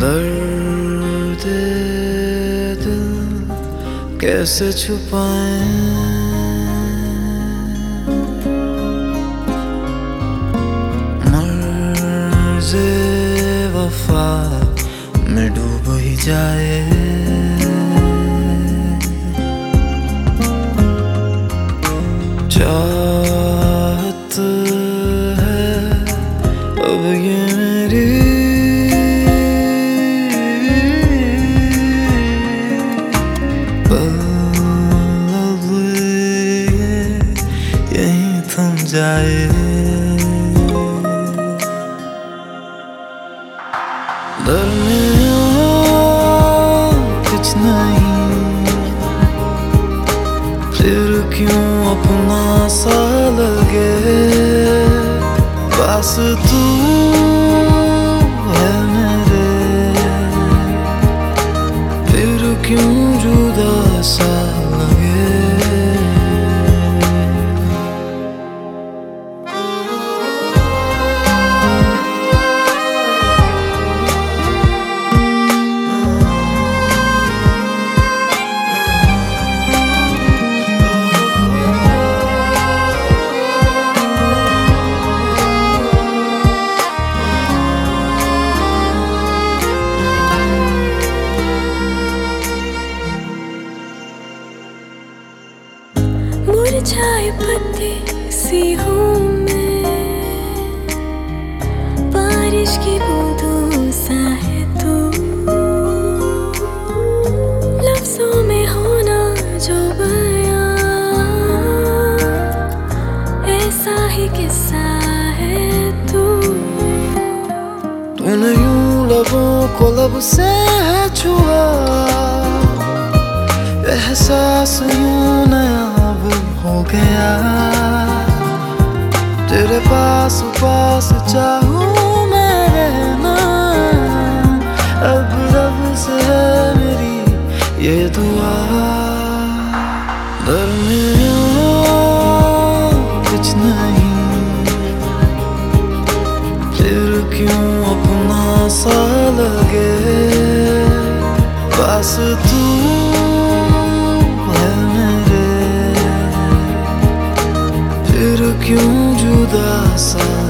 दर्द दिल कैसे छुपाए? मर्ज़ वफा में डूब ही जाए। जाए। कुछ नहीं। फिर क्यों अपना सा लगे? पास तू मुरझाए पत्ते सी हूँ मैं। बारिश की बूंदों सा है तू। लफ्जों में होना जो बयां। ऐसा ही किस्सा है तू। तूने यूँ लबों को लब से है छुआ। एहसास यूँ अब हो गया। तेरे पास पास चाहूँ मैं रहना। अब रब से है मेरी ये दुआ। दरमियाँ कुछ नहीं। फिर क्यों अपना सा लगे? पास तू मेरे फिर क्यों जुदा सा